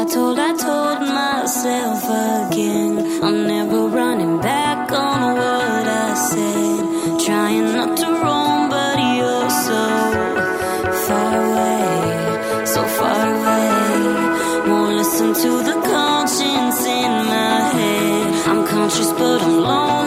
I told, I told myself again. I'm never running back on what I said. Trying not to roam, but you're so far away, so far away. Won't listen to the conscience in my head. I'm conscious, but I'm lonely,